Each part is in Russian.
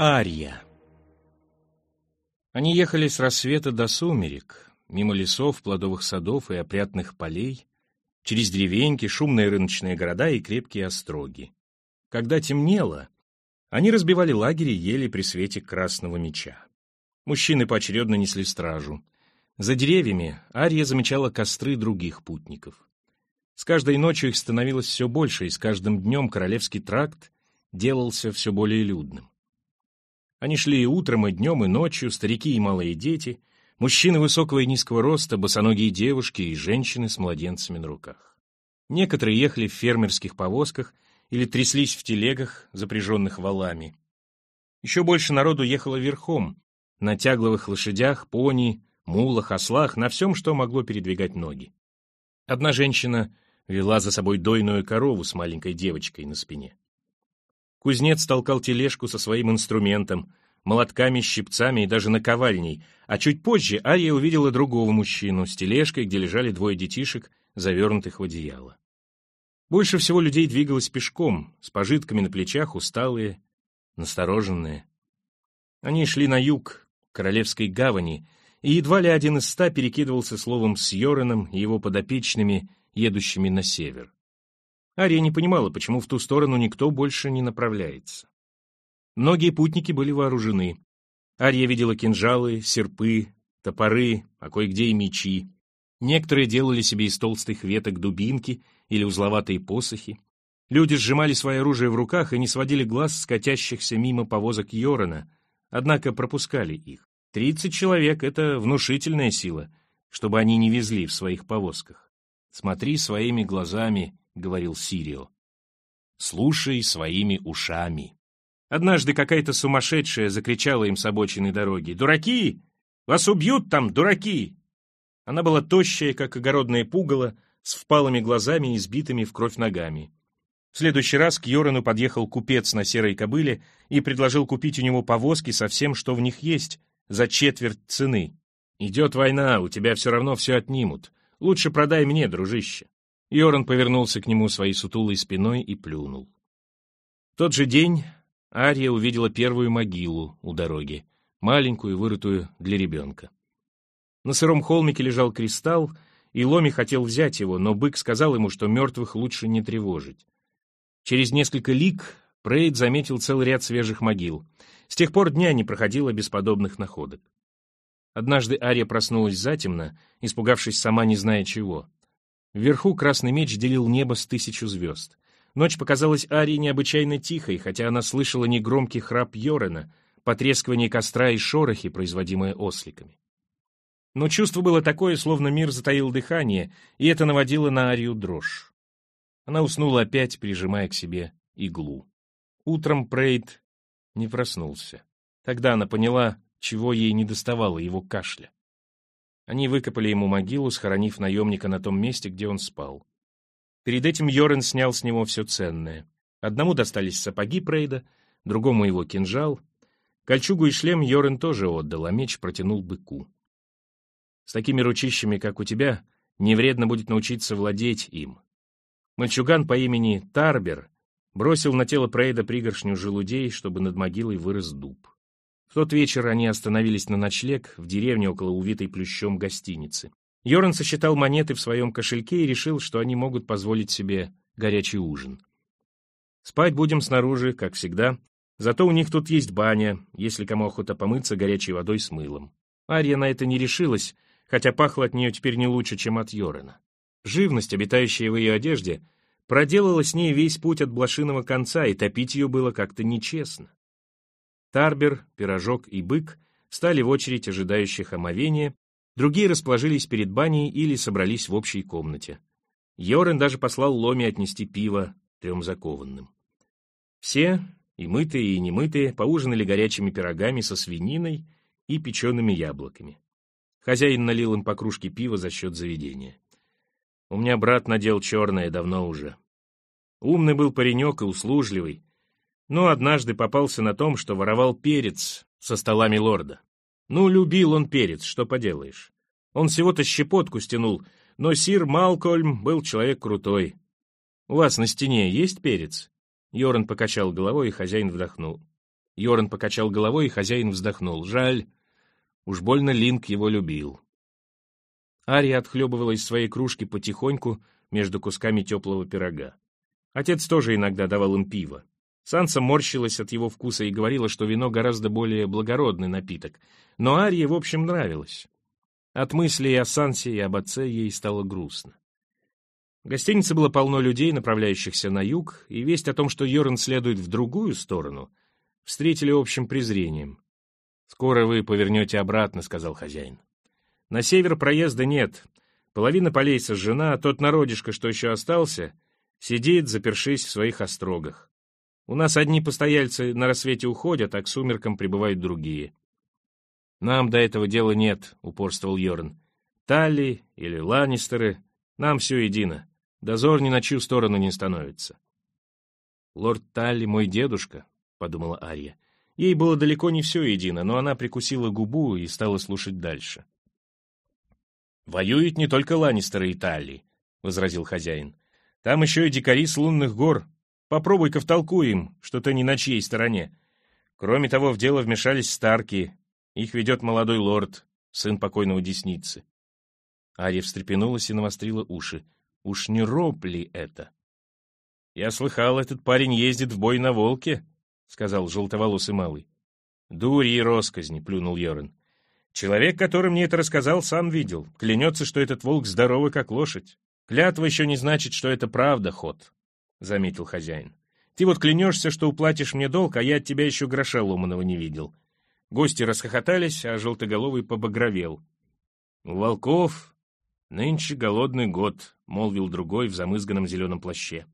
Ария Они ехали с рассвета до сумерек, мимо лесов, плодовых садов и опрятных полей, через деревеньки, шумные рыночные города и крепкие остроги. Когда темнело, они разбивали лагерь и ели при свете красного меча. Мужчины поочередно несли стражу. За деревьями Ария замечала костры других путников. С каждой ночью их становилось все больше, и с каждым днем Королевский тракт делался все более людным. Они шли и утром, и днем, и ночью, старики и малые дети, мужчины высокого и низкого роста, босоногие девушки и женщины с младенцами на руках. Некоторые ехали в фермерских повозках или тряслись в телегах, запряженных валами. Еще больше народу ехало верхом, на тягловых лошадях, пони, мулах, ослах, на всем, что могло передвигать ноги. Одна женщина вела за собой дойную корову с маленькой девочкой на спине. Кузнец толкал тележку со своим инструментом, молотками, щипцами и даже наковальней, а чуть позже Ария увидела другого мужчину с тележкой, где лежали двое детишек, завернутых в одеяло. Больше всего людей двигалось пешком, с пожитками на плечах, усталые, настороженные. Они шли на юг, к Королевской гавани, и едва ли один из ста перекидывался словом с Йораном и его подопечными, едущими на север. Ария не понимала, почему в ту сторону никто больше не направляется. Многие путники были вооружены. Ария видела кинжалы, серпы, топоры, а кое-где и мечи. Некоторые делали себе из толстых веток дубинки или узловатые посохи. Люди сжимали свое оружие в руках и не сводили глаз с катящихся мимо повозок Йорона, однако пропускали их. Тридцать человек — это внушительная сила, чтобы они не везли в своих повозках. Смотри своими глазами — говорил Сирио. «Слушай своими ушами». Однажды какая-то сумасшедшая закричала им с обочины дороги. «Дураки! Вас убьют там, дураки!» Она была тощая, как огородное пугало, с впалыми глазами и сбитыми в кровь ногами. В следующий раз к Йорану подъехал купец на серой кобыле и предложил купить у него повозки со всем, что в них есть, за четверть цены. «Идет война, у тебя все равно все отнимут. Лучше продай мне, дружище». Йоран повернулся к нему своей сутулой спиной и плюнул. В тот же день Ария увидела первую могилу у дороги, маленькую, вырытую для ребенка. На сыром холмике лежал кристалл, и Ломи хотел взять его, но бык сказал ему, что мертвых лучше не тревожить. Через несколько лик Прейд заметил целый ряд свежих могил. С тех пор дня не проходило без подобных находок. Однажды Ария проснулась затемно, испугавшись сама не зная чего. Вверху красный меч делил небо с тысячу звезд. Ночь показалась Арии необычайно тихой, хотя она слышала негромкий храп Йорена, потрескивание костра и шорохи, производимые осликами. Но чувство было такое, словно мир затаил дыхание, и это наводило на Арию дрожь. Она уснула опять, прижимая к себе иглу. Утром Прейд не проснулся. Тогда она поняла, чего ей не доставало его кашля. Они выкопали ему могилу, схоронив наемника на том месте, где он спал. Перед этим Йорен снял с него все ценное. Одному достались сапоги Прейда, другому его кинжал. Кольчугу и шлем Йорен тоже отдал, а меч протянул быку. С такими ручищами, как у тебя, не вредно будет научиться владеть им. Мальчуган по имени Тарбер бросил на тело Прейда пригоршню желудей, чтобы над могилой вырос дуб. В тот вечер они остановились на ночлег в деревне около увитой плющом гостиницы. Йоран сосчитал монеты в своем кошельке и решил, что они могут позволить себе горячий ужин. Спать будем снаружи, как всегда, зато у них тут есть баня, если кому охота помыться горячей водой с мылом. Ария на это не решилась, хотя пахло от нее теперь не лучше, чем от Йорена. Живность, обитающая в ее одежде, проделала с ней весь путь от блошиного конца, и топить ее было как-то нечестно. Тарбер, Пирожок и Бык стали в очередь ожидающих омовения, другие расположились перед баней или собрались в общей комнате. Йорен даже послал Ломе отнести пиво трем закованным. Все, и мытые, и немытые, поужинали горячими пирогами со свининой и печеными яблоками. Хозяин налил им по кружке пива за счет заведения. У меня брат надел черное давно уже. Умный был паренек и услужливый, но однажды попался на том, что воровал перец со столами лорда. Ну, любил он перец, что поделаешь. Он всего-то щепотку стянул, но сир Малкольм был человек крутой. «У вас на стене есть перец?» Йоран покачал головой, и хозяин вдохнул. Йоран покачал головой, и хозяин вздохнул. Жаль, уж больно Линк его любил. Ария отхлебывала из своей кружки потихоньку между кусками теплого пирога. Отец тоже иногда давал им пиво. Санса морщилась от его вкуса и говорила, что вино гораздо более благородный напиток, но Арии, в общем, нравилось. От мыслей о Сансе и об отце ей стало грустно. В гостинице было полно людей, направляющихся на юг, и весть о том, что Йорн следует в другую сторону, встретили общим презрением. «Скоро вы повернете обратно», — сказал хозяин. «На север проезда нет. Половина полей сожжена, а тот народишко, что еще остался, сидит, запершись в своих острогах. У нас одни постояльцы на рассвете уходят, а к сумеркам прибывают другие. Нам до этого дела нет, упорствовал Йорн. Талли или Ланнистеры, нам все едино. Дозор ни на чью сторону не становится. Лорд Талли мой дедушка, подумала Ария. Ей было далеко не все едино, но она прикусила губу и стала слушать дальше. «Воюют не только Ланнистеры и Талли», — возразил хозяин. «Там еще и дикари с лунных гор, Попробуй-ка втолкуй им, что ты не на чьей стороне. Кроме того, в дело вмешались Старки. Их ведет молодой лорд, сын покойного Десницы. Ария встрепенулась и навострила уши. Уж не роб ли это? «Я слыхал, этот парень ездит в бой на волке», — сказал желтоволосый малый. «Дури и росказни», — плюнул Йорен. «Человек, который мне это рассказал, сам видел. Клянется, что этот волк здоровый, как лошадь. Клятва еще не значит, что это правда, ход. — заметил хозяин. «Ты вот клянешься, что уплатишь мне долг, а я от тебя еще гроша ломаного не видел». Гости расхохотались, а желтоголовый побагровел. «У волков нынче голодный год», — молвил другой в замызганном зеленом плаще.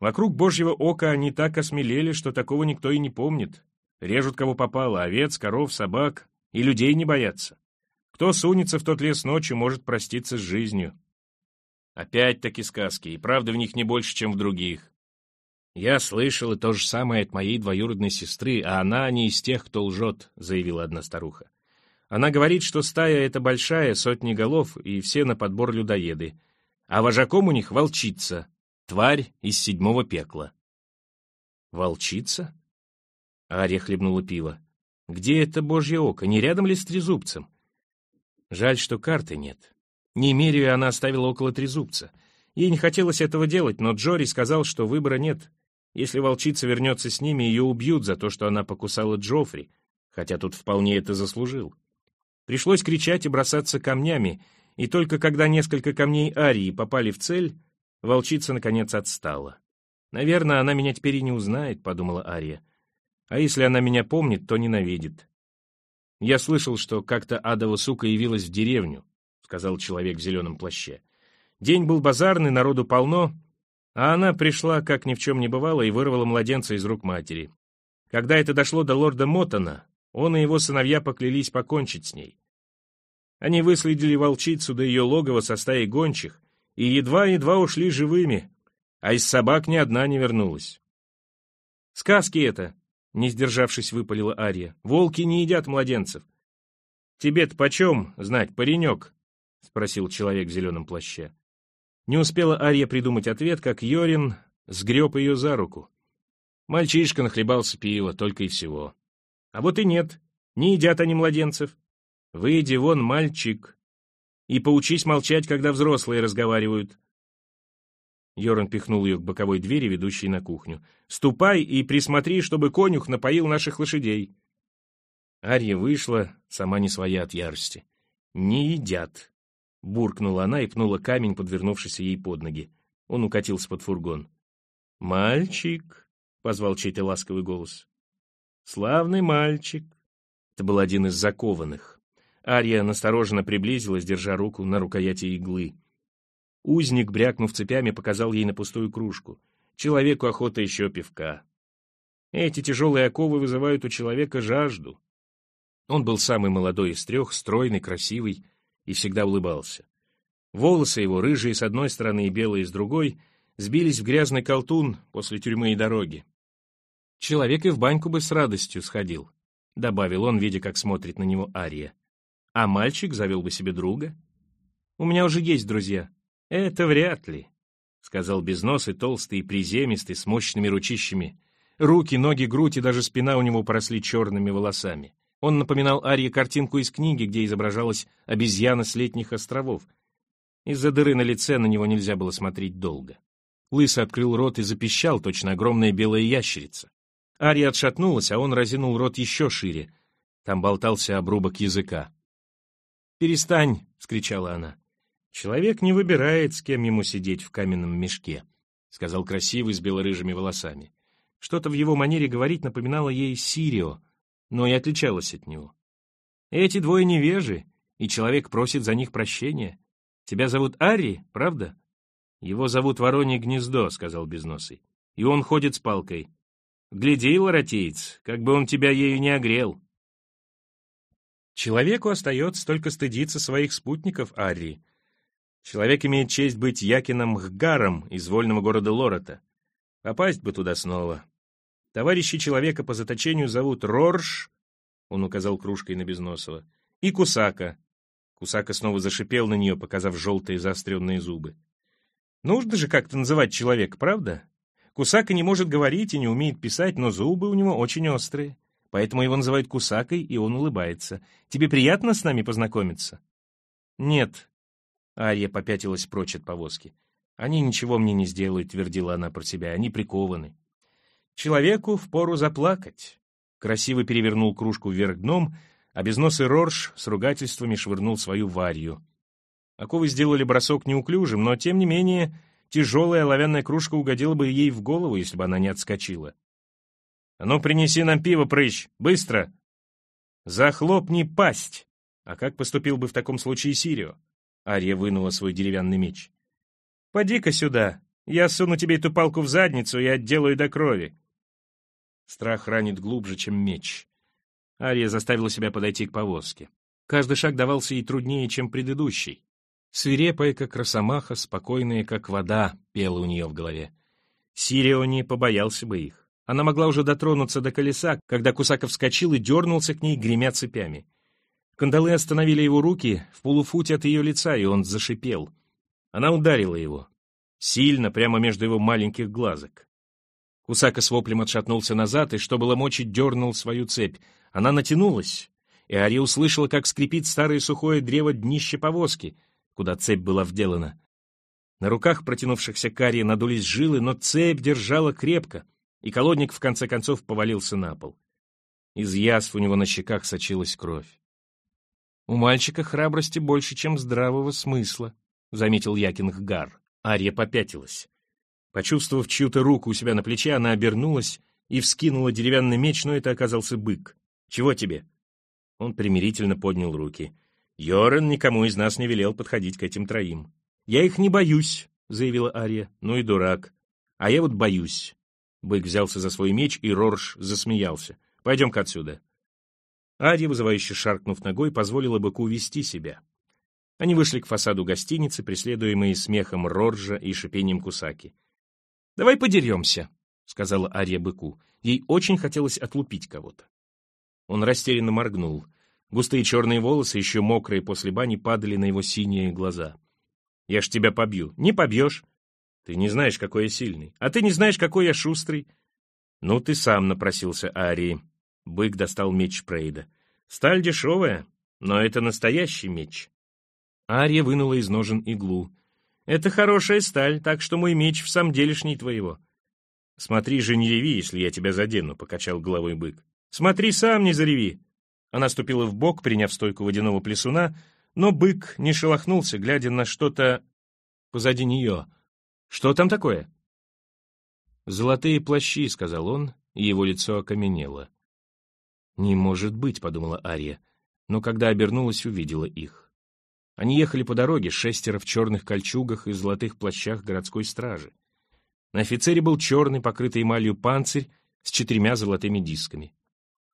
«Вокруг божьего ока они так осмелели, что такого никто и не помнит. Режут кого попало, овец, коров, собак, и людей не боятся. Кто сунется в тот лес ночью, может проститься с жизнью. Опять-таки сказки, и правда в них не больше, чем в других. «Я слышал и то же самое от моей двоюродной сестры, а она не из тех, кто лжет», — заявила одна старуха. «Она говорит, что стая — это большая, сотни голов, и все на подбор людоеды. А вожаком у них волчица, тварь из седьмого пекла». «Волчица?» Ария хлебнула пиво. «Где это божье око? Не рядом ли с трезубцем?» «Жаль, что карты нет». Немерию она оставила около трезубца. Ей не хотелось этого делать, но Джори сказал, что выбора нет. Если волчица вернется с ними, ее убьют за то, что она покусала Джоффри, хотя тут вполне это заслужил. Пришлось кричать и бросаться камнями, и только когда несколько камней Арии попали в цель, волчица, наконец, отстала. «Наверное, она меня теперь и не узнает», — подумала Ария. «А если она меня помнит, то ненавидит». Я слышал, что как-то адова сука явилась в деревню, сказал человек в зеленом плаще. День был базарный, народу полно, а она пришла, как ни в чем не бывало, и вырвала младенца из рук матери. Когда это дошло до лорда Моттона, он и его сыновья поклялись покончить с ней. Они выследили волчицу до ее логова со стаей гончих и едва-едва ушли живыми, а из собак ни одна не вернулась. «Сказки это!» — не сдержавшись, выпалила Ария. «Волки не едят младенцев. Тебе-то почем знать, паренек?» — спросил человек в зеленом плаще. Не успела Ария придумать ответ, как Йорин сгреб ее за руку. Мальчишка нахлебался пива, только и всего. А вот и нет, не едят они младенцев. Выйди вон, мальчик, и поучись молчать, когда взрослые разговаривают. Йоран пихнул ее к боковой двери, ведущей на кухню. «Ступай и присмотри, чтобы конюх напоил наших лошадей». Ария вышла, сама не своя от ярости. «Не едят», Буркнула она и пнула камень, подвернувшийся ей под ноги. Он укатился под фургон. «Мальчик!» — позвал чей-то ласковый голос. «Славный мальчик!» Это был один из закованных. Ария настороженно приблизилась, держа руку на рукояти иглы. Узник, брякнув цепями, показал ей на пустую кружку. Человеку охота еще пивка. Эти тяжелые оковы вызывают у человека жажду. Он был самый молодой из трех, стройный, красивый, и всегда улыбался. Волосы его, рыжие с одной стороны и белые с другой, сбились в грязный колтун после тюрьмы и дороги. «Человек и в баньку бы с радостью сходил», — добавил он, видя, как смотрит на него Ария. «А мальчик завел бы себе друга?» «У меня уже есть друзья». «Это вряд ли», — сказал безносый, толстый и приземистый, с мощными ручищами. Руки, ноги, грудь и даже спина у него поросли черными волосами. Он напоминал Арии картинку из книги, где изображалась обезьяна с летних островов. Из-за дыры на лице на него нельзя было смотреть долго. Лысый открыл рот и запищал, точно огромная белая ящерица. Ария отшатнулась, а он разинул рот еще шире. Там болтался обрубок языка. «Перестань!» — скричала она. «Человек не выбирает, с кем ему сидеть в каменном мешке», — сказал красивый с белорыжими волосами. Что-то в его манере говорить напоминало ей Сирио, но и отличалось от него. «Эти двое невежи, и человек просит за них прощения. Тебя зовут Ари, правда?» «Его зовут Воронье Гнездо», — сказал Безносый. «И он ходит с палкой. Гляди, ларатеец, как бы он тебя ею не огрел». Человеку остается только стыдиться своих спутников, Ари. Человек имеет честь быть Якином Хгаром из вольного города Лорота. Попасть бы туда снова. Товарищи человека по заточению зовут Рорш, он указал кружкой на Безносова, и Кусака. Кусака снова зашипел на нее, показав желтые заостренные зубы. Нужно же как-то называть человека, правда? Кусака не может говорить и не умеет писать, но зубы у него очень острые. Поэтому его называют Кусакой, и он улыбается. Тебе приятно с нами познакомиться? Нет. Ария попятилась прочь от повозки. Они ничего мне не сделают, твердила она про себя. Они прикованы. Человеку впору заплакать. Красиво перевернул кружку вверх дном, а безносый Рорш с ругательствами швырнул свою варью. Оковы сделали бросок неуклюжим, но, тем не менее, тяжелая оловянная кружка угодила бы ей в голову, если бы она не отскочила. «А ну, принеси нам пиво, прыщ! Быстро!» «Захлопни пасть!» А как поступил бы в таком случае Сирио? Ария вынула свой деревянный меч. «Поди-ка сюда! Я суну тебе эту палку в задницу и отделаю до крови!» Страх ранит глубже, чем меч. Ария заставила себя подойти к повозке. Каждый шаг давался ей труднее, чем предыдущий. Свирепая, как росомаха, спокойная, как вода, пела у нее в голове. Сирио не побоялся бы их. Она могла уже дотронуться до колеса, когда Кусаков вскочил и дернулся к ней, гремя цепями. Кандалы остановили его руки в полуфуте от ее лица, и он зашипел. Она ударила его. Сильно, прямо между его маленьких глазок. Кусака с воплем отшатнулся назад и, что было мочи, дернул свою цепь. Она натянулась, и Ари услышала, как скрипит старое сухое древо днища повозки — куда цепь была вделана. На руках протянувшихся карри надулись жилы, но цепь держала крепко, и колодник в конце концов повалился на пол. Из язв у него на щеках сочилась кровь. «У мальчика храбрости больше, чем здравого смысла», — заметил Якинггар. Ария попятилась. Почувствовав чью-то руку у себя на плече, она обернулась и вскинула деревянный меч, но это оказался бык. «Чего тебе?» Он примирительно поднял руки. Йорен никому из нас не велел подходить к этим троим. «Я их не боюсь», — заявила Ария. «Ну и дурак. А я вот боюсь». Бык взялся за свой меч, и Рорш засмеялся. «Пойдем-ка отсюда». Ария, вызывающе шаркнув ногой, позволила быку вести себя. Они вышли к фасаду гостиницы, преследуемые смехом Роржа и шипением Кусаки. «Давай подеремся», — сказала Ария быку. Ей очень хотелось отлупить кого-то. Он растерянно моргнул. Густые черные волосы, еще мокрые после бани, падали на его синие глаза. «Я ж тебя побью». «Не побьешь». «Ты не знаешь, какой я сильный. А ты не знаешь, какой я шустрый». «Ну, ты сам напросился, Арии». Бык достал меч Прейда. «Сталь дешевая, но это настоящий меч». Ария вынула из ножен иглу. «Это хорошая сталь, так что мой меч в самом делешний твоего». «Смотри же, не реви, если я тебя задену», — покачал головой бык. «Смотри сам, не зареви. Она ступила в бок, приняв стойку водяного плесуна, но бык не шелохнулся, глядя на что-то позади нее. «Что там такое?» «Золотые плащи», — сказал он, и его лицо окаменело. «Не может быть», — подумала Ария, но когда обернулась, увидела их. Они ехали по дороге, шестеро в черных кольчугах и золотых плащах городской стражи. На офицере был черный, покрытый эмалью панцирь с четырьмя золотыми дисками.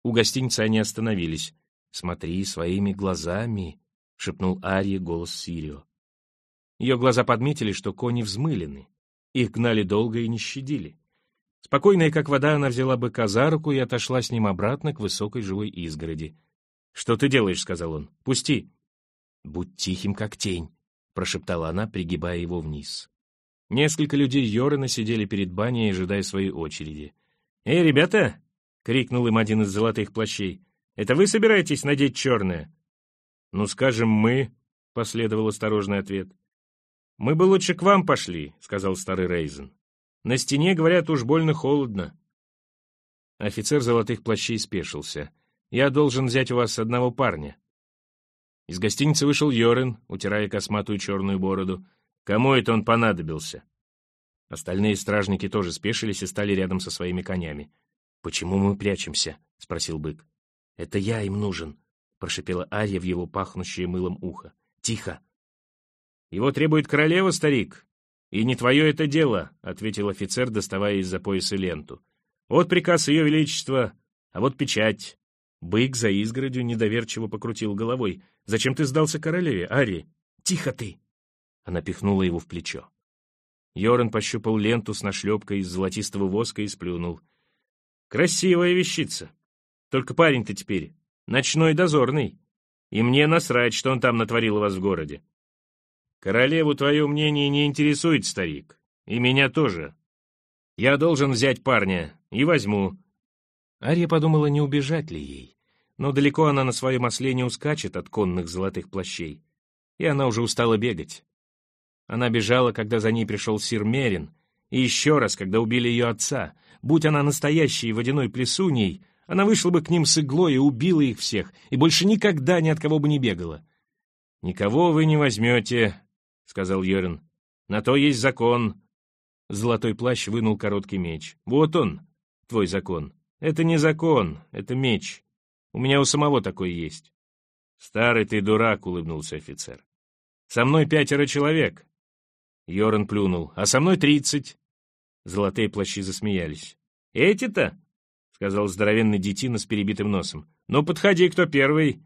У гостиницы они остановились. «Смотри своими глазами», — шепнул Арье голос Сирио. Ее глаза подметили, что кони взмылены. Их гнали долго и не щадили. Спокойная, как вода, она взяла быка за руку и отошла с ним обратно к высокой живой изгороди. «Что ты делаешь?» — сказал он. «Пусти». «Будь тихим, как тень», — прошептала она, пригибая его вниз. Несколько людей Йорена сидели перед баней, ожидая своей очереди. «Эй, ребята!» — крикнул им один из золотых плащей. «Это вы собираетесь надеть черное?» «Ну, скажем, мы», — последовал осторожный ответ. «Мы бы лучше к вам пошли», — сказал старый Рейзен. «На стене, говорят, уж больно холодно». Офицер золотых плащей спешился. «Я должен взять у вас одного парня». Из гостиницы вышел Йорен, утирая косматую черную бороду. «Кому это он понадобился?» Остальные стражники тоже спешились и стали рядом со своими конями. «Почему мы прячемся?» — спросил бык. «Это я им нужен», — прошипела Ария в его пахнущее мылом ухо. «Тихо!» «Его требует королева, старик, и не твое это дело», — ответил офицер, доставая из-за пояса ленту. «Вот приказ ее величества, а вот печать». Бык за изгородью недоверчиво покрутил головой. «Зачем ты сдался королеве, Ари?» «Тихо ты!» Она пихнула его в плечо. Йоран пощупал ленту с нашлепкой из золотистого воска и сплюнул. «Красивая вещица. Только парень-то теперь ночной дозорный. И мне насрать, что он там натворил у вас в городе. Королеву твое мнение не интересует, старик. И меня тоже. Я должен взять парня. И возьму. Ария подумала, не убежать ли ей. Но далеко она на своем осле не ускачет от конных золотых плащей. И она уже устала бегать. Она бежала, когда за ней пришел сир Мерин, и еще раз, когда убили ее отца. Будь она настоящей водяной плесуней, она вышла бы к ним с иглой и убила их всех, и больше никогда ни от кого бы не бегала. «Никого вы не возьмете», — сказал Йорин. «На то есть закон». Золотой плащ вынул короткий меч. «Вот он, твой закон. Это не закон, это меч. У меня у самого такой есть». «Старый ты дурак», — улыбнулся офицер. «Со мной пятеро человек». Йоран плюнул. «А со мной тридцать». Золотые плащи засмеялись. «Эти-то?» — сказал здоровенный детина с перебитым носом. «Ну, подходи, кто первый».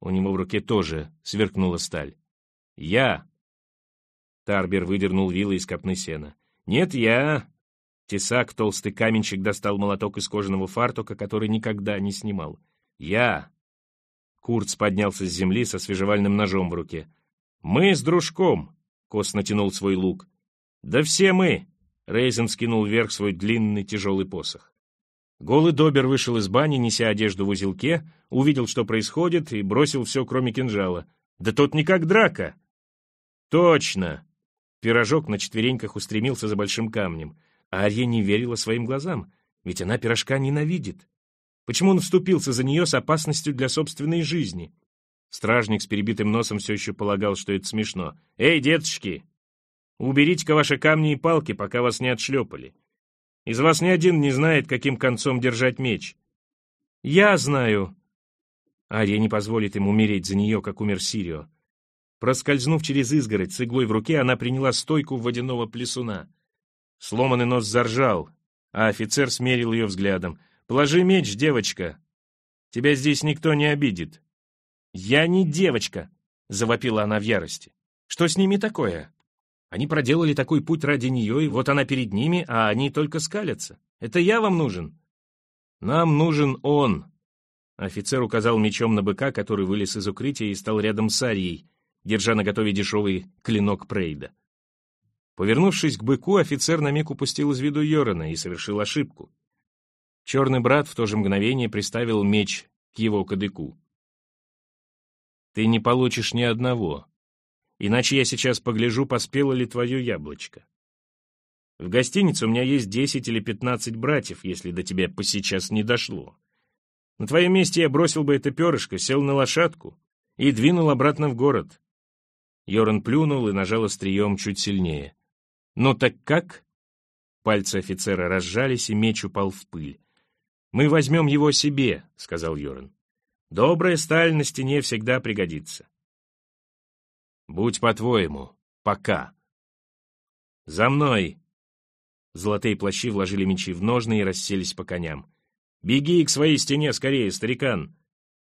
У него в руке тоже сверкнула сталь. «Я», Тарбер выдернул вилы из копны сена. «Нет, я...» Тесак, толстый каменщик, достал молоток из кожаного фартука, который никогда не снимал. «Я...» Курц поднялся с земли со свежевальным ножом в руке. «Мы с дружком!» — Кос натянул свой лук. «Да все мы!» — Рейзен скинул вверх свой длинный тяжелый посох. Голый Добер вышел из бани, неся одежду в узелке, увидел, что происходит, и бросил все, кроме кинжала. «Да тут не как драка!» «Точно!» Пирожок на четвереньках устремился за большим камнем. Арья не верила своим глазам, ведь она пирожка ненавидит. Почему он вступился за нее с опасностью для собственной жизни? Стражник с перебитым носом все еще полагал, что это смешно. «Эй, деточки! Уберите-ка ваши камни и палки, пока вас не отшлепали. Из вас ни один не знает, каким концом держать меч». «Я знаю!» Ария не позволит им умереть за нее, как умер Сирио. Проскользнув через изгородь с иглой в руке, она приняла стойку водяного плесуна. Сломанный нос заржал, а офицер смерил ее взглядом. «Положи меч, девочка! Тебя здесь никто не обидит!» «Я не девочка!» — завопила она в ярости. «Что с ними такое? Они проделали такой путь ради нее, и вот она перед ними, а они только скалятся. Это я вам нужен?» «Нам нужен он!» Офицер указал мечом на быка, который вылез из укрытия и стал рядом с Арией, держа на готове дешевый клинок Прейда. Повернувшись к быку, офицер на миг упустил из виду Йорона и совершил ошибку. Черный брат в то же мгновение приставил меч к его кадыку. «Ты не получишь ни одного, иначе я сейчас погляжу, поспело ли твое яблочко. В гостинице у меня есть десять или пятнадцать братьев, если до тебя по сейчас не дошло. На твоем месте я бросил бы это перышко, сел на лошадку и двинул обратно в город. Йоран плюнул и нажал острием чуть сильнее. «Ну так как?» Пальцы офицера разжались, и меч упал в пыль. «Мы возьмем его себе», — сказал Йоран. «Добрая сталь на стене всегда пригодится». «Будь по-твоему. Пока». «За мной!» Золотые плащи вложили мечи в ножны и расселись по коням. «Беги к своей стене скорее, старикан!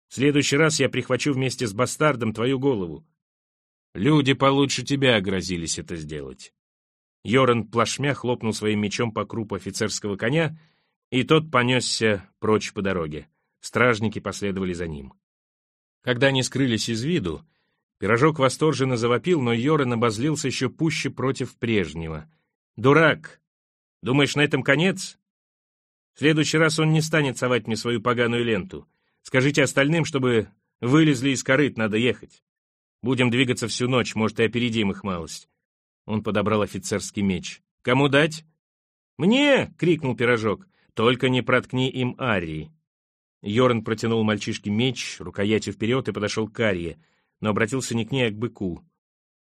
В следующий раз я прихвачу вместе с бастардом твою голову. Люди получше тебя грозились это сделать. Йоран плашмя хлопнул своим мечом по крупу офицерского коня, и тот понесся прочь по дороге. Стражники последовали за ним. Когда они скрылись из виду, пирожок восторженно завопил, но Йоран обозлился еще пуще против прежнего. «Дурак! Думаешь, на этом конец?» В следующий раз он не станет совать мне свою поганую ленту. Скажите остальным, чтобы вылезли из корыт, надо ехать. Будем двигаться всю ночь, может, и опередим их малость. Он подобрал офицерский меч. «Кому дать?» «Мне!» — крикнул пирожок. «Только не проткни им Арии». Йорн протянул мальчишке меч, рукоятью вперед и подошел к Арии, но обратился не к ней, а к быку.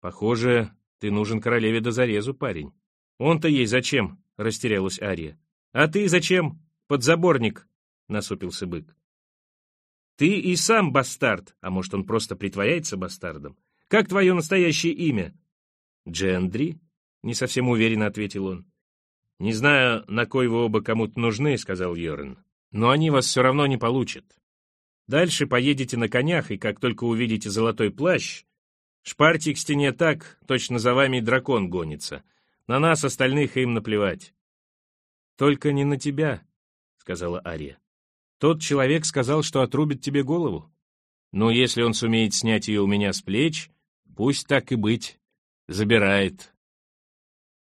«Похоже, ты нужен королеве до зарезу, парень». «Он-то ей зачем?» — растерялась Ария. «А ты зачем? Подзаборник!» — насупился бык. «Ты и сам бастард, а может, он просто притворяется бастардом? Как твое настоящее имя?» «Джендри?» — не совсем уверенно ответил он. «Не знаю, на кой вы оба кому-то нужны», — сказал Йорн, «но они вас все равно не получат. Дальше поедете на конях, и как только увидите золотой плащ, шпарьте к стене так, точно за вами дракон гонится. На нас, остальных, им наплевать». «Только не на тебя», — сказала Ария. «Тот человек сказал, что отрубит тебе голову. Но если он сумеет снять ее у меня с плеч, пусть так и быть, забирает».